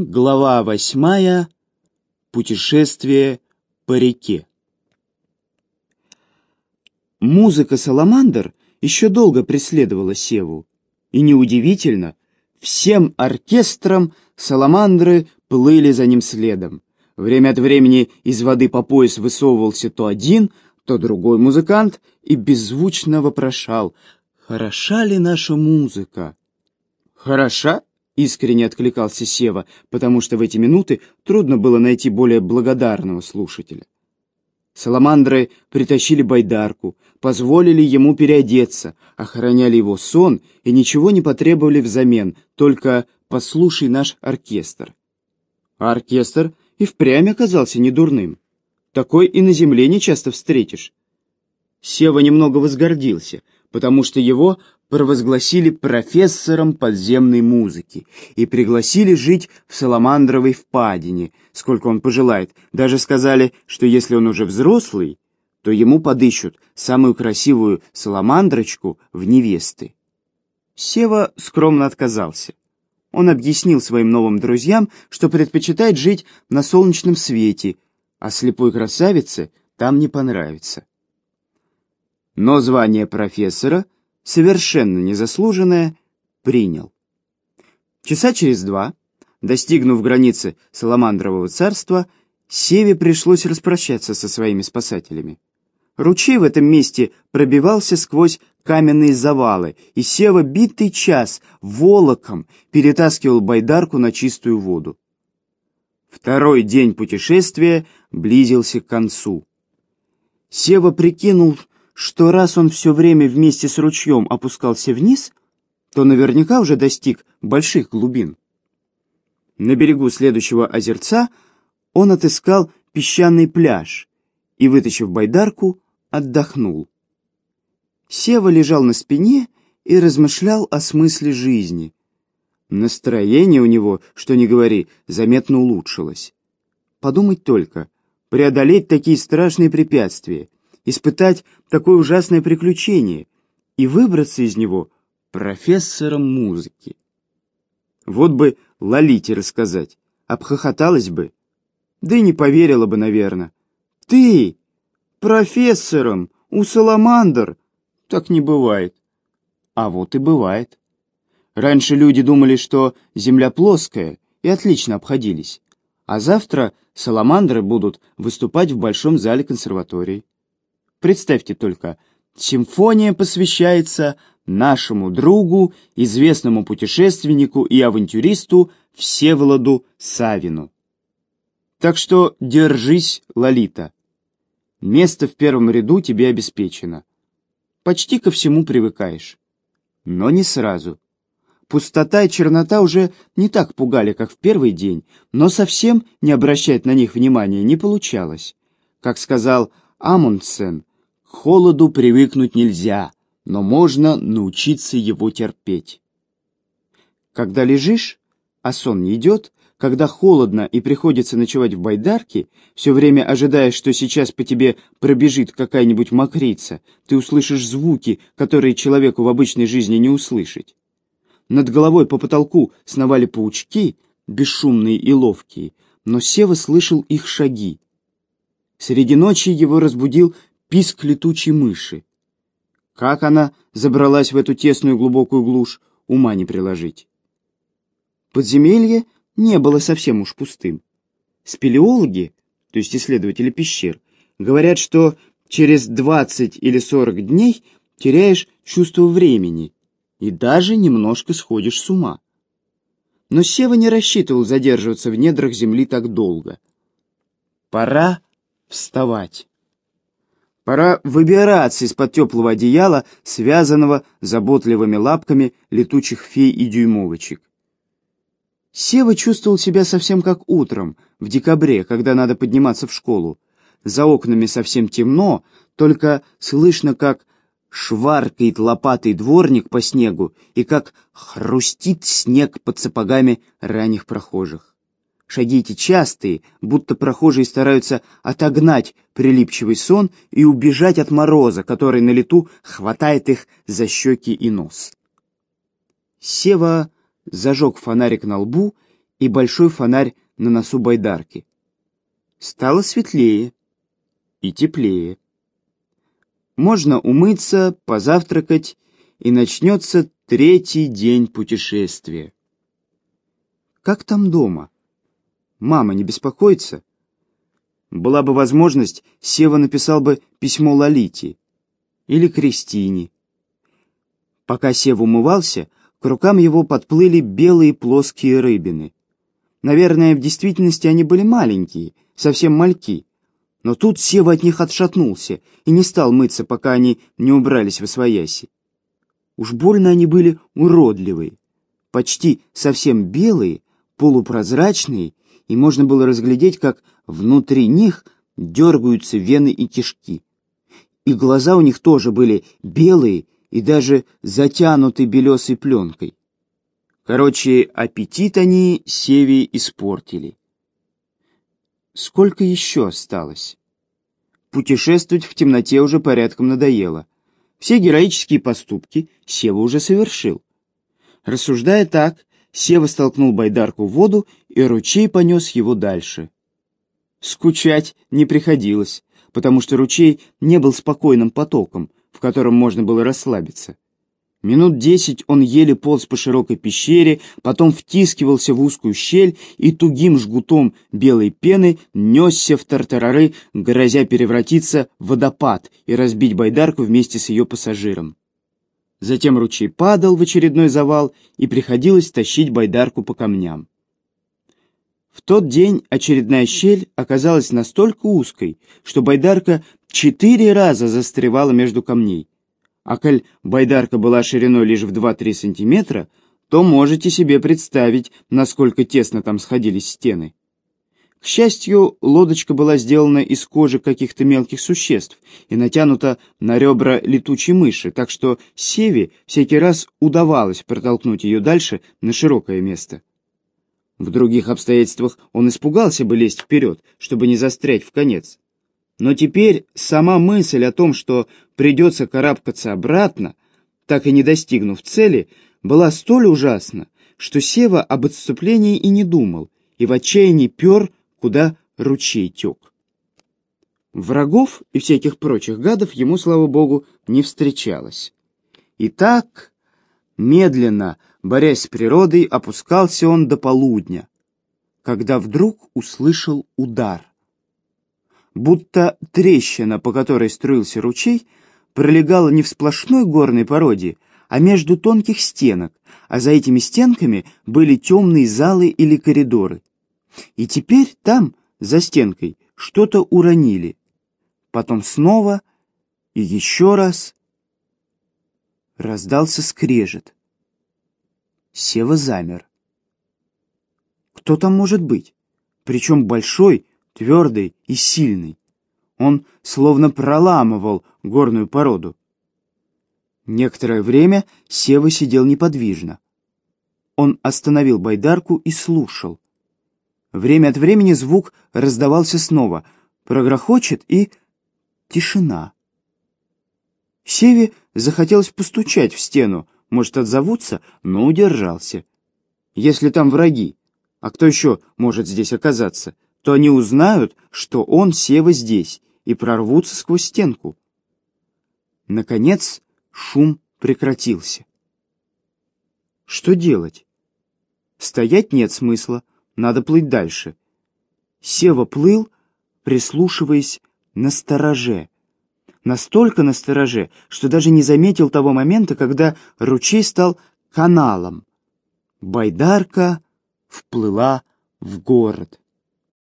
Глава восьмая. Путешествие по реке. Музыка «Саламандр» еще долго преследовала Севу. И неудивительно, всем оркестром «Саламандры» плыли за ним следом. Время от времени из воды по пояс высовывался то один, то другой музыкант и беззвучно вопрошал «Хороша ли наша музыка?» «Хороша?» Искренне откликался Сева, потому что в эти минуты трудно было найти более благодарного слушателя. Саламандры притащили байдарку, позволили ему переодеться, охраняли его сон и ничего не потребовали взамен, только «послушай наш оркестр». А оркестр и впрямь оказался недурным. Такой и на земле не часто встретишь. Сева немного возгордился, потому что его провозгласили профессором подземной музыки и пригласили жить в Саламандровой впадине, сколько он пожелает. Даже сказали, что если он уже взрослый, то ему подыщут самую красивую саламандрочку в невесты. Сева скромно отказался. Он объяснил своим новым друзьям, что предпочитает жить на солнечном свете, а слепой красавице там не понравится. Но звание профессора — совершенно незаслуженное, принял. Часа через два, достигнув границы Саламандрового царства, Севе пришлось распрощаться со своими спасателями. Ручей в этом месте пробивался сквозь каменные завалы, и Сева битый час волоком перетаскивал байдарку на чистую воду. Второй день путешествия близился к концу. Сева прикинул, что раз он все время вместе с ручьем опускался вниз, то наверняка уже достиг больших глубин. На берегу следующего озерца он отыскал песчаный пляж и, вытащив байдарку, отдохнул. Сева лежал на спине и размышлял о смысле жизни. Настроение у него, что ни говори, заметно улучшилось. Подумать только, преодолеть такие страшные препятствия — испытать такое ужасное приключение и выбраться из него профессором музыки. Вот бы Лолите рассказать, обхохоталась бы, да и не поверила бы, наверное. Ты профессором у Саламандр? Так не бывает. А вот и бывает. Раньше люди думали, что Земля плоская, и отлично обходились. А завтра саламандры будут выступать в большом зале консерватории. Представьте только, симфония посвящается нашему другу, известному путешественнику и авантюристу Всеволоду Савину. Так что держись, Лолита. Место в первом ряду тебе обеспечено. Почти ко всему привыкаешь. Но не сразу. Пустота и чернота уже не так пугали, как в первый день, но совсем не обращать на них внимания не получалось. Как сказал Амундсен, холоду привыкнуть нельзя, но можно научиться его терпеть. Когда лежишь, а сон не идет, когда холодно и приходится ночевать в байдарке, все время ожидая, что сейчас по тебе пробежит какая-нибудь мокрица, ты услышишь звуки, которые человеку в обычной жизни не услышать. Над головой по потолку сновали паучки, бесшумные и ловкие, но Сева слышал их шаги. Среди ночи его разбудил писк летучей мыши. Как она забралась в эту тесную глубокую глушь, ума не приложить. Подземелье не было совсем уж пустым. Спелеологи, то есть исследователи пещер, говорят, что через 20 или 40 дней теряешь чувство времени и даже немножко сходишь с ума. Но Сева не рассчитывал задерживаться в недрах земли так долго. Пора вставать. Пора выбираться из-под теплого одеяла, связанного заботливыми лапками летучих фей и дюймовочек. Сева чувствовал себя совсем как утром, в декабре, когда надо подниматься в школу. За окнами совсем темно, только слышно, как шваркает лопатый дворник по снегу и как хрустит снег под сапогами ранних прохожих. Шаги эти частые, будто прохожие стараются отогнать прилипчивый сон и убежать от мороза, который на лету хватает их за щеки и нос. Сева зажег фонарик на лбу и большой фонарь на носу байдарки. Стало светлее и теплее. Можно умыться, позавтракать, и начнется третий день путешествия. Как там дома? Мама не беспокоится? Была бы возможность, Сева написал бы письмо Лолите или Кристине. Пока Сева умывался, к рукам его подплыли белые плоские рыбины. Наверное, в действительности они были маленькие, совсем мальки. Но тут Сева от них отшатнулся и не стал мыться, пока они не убрались в освояси. Уж больно они были уродливые, почти совсем белые, полупрозрачные, и можно было разглядеть, как внутри них дергаются вены и кишки. И глаза у них тоже были белые и даже затянуты белесой пленкой. Короче, аппетит они Севе испортили. Сколько еще осталось? Путешествовать в темноте уже порядком надоело. Все героические поступки Сева уже совершил. Рассуждая так, Сева столкнул байдарку в воду, и ручей понес его дальше. Скучать не приходилось, потому что ручей не был спокойным потоком, в котором можно было расслабиться. Минут десять он еле полз по широкой пещере, потом втискивался в узкую щель и тугим жгутом белой пены несся в тартарары, грозя превратиться в водопад и разбить байдарку вместе с ее пассажиром. Затем ручей падал в очередной завал, и приходилось тащить байдарку по камням. В тот день очередная щель оказалась настолько узкой, что байдарка четыре раза застревала между камней. А коль байдарка была шириной лишь в 2-3 сантиметра, то можете себе представить, насколько тесно там сходились стены. К счастью, лодочка была сделана из кожи каких-то мелких существ и натянута на ребра летучей мыши, так что Севе всякий раз удавалось протолкнуть ее дальше на широкое место. В других обстоятельствах он испугался бы лезть вперед, чтобы не застрять в конец. Но теперь сама мысль о том, что придется карабкаться обратно, так и не достигнув цели, была столь ужасна, что Сева об отступлении и не думал, и в отчаянии пер куда ручей тек. Врагов и всяких прочих гадов ему, слава богу, не встречалось. И так, медленно, борясь с природой, опускался он до полудня, когда вдруг услышал удар. Будто трещина, по которой струился ручей, пролегала не в сплошной горной породе, а между тонких стенок, а за этими стенками были темные залы или коридоры. И теперь там, за стенкой, что-то уронили. Потом снова и еще раз. Раздался скрежет. Сева замер. Кто там может быть? Причем большой, твердый и сильный. Он словно проламывал горную породу. Некоторое время Сева сидел неподвижно. Он остановил байдарку и слушал. Время от времени звук раздавался снова, прогрохочет и... тишина. Севе захотелось постучать в стену, может, отзовутся, но удержался. Если там враги, а кто еще может здесь оказаться, то они узнают, что он, Сева, здесь, и прорвутся сквозь стенку. Наконец шум прекратился. Что делать? Стоять нет смысла. Надо плыть дальше. Сева плыл, прислушиваясь на стороже. Настолько на стороже, что даже не заметил того момента, когда ручей стал каналом. Байдарка вплыла в город.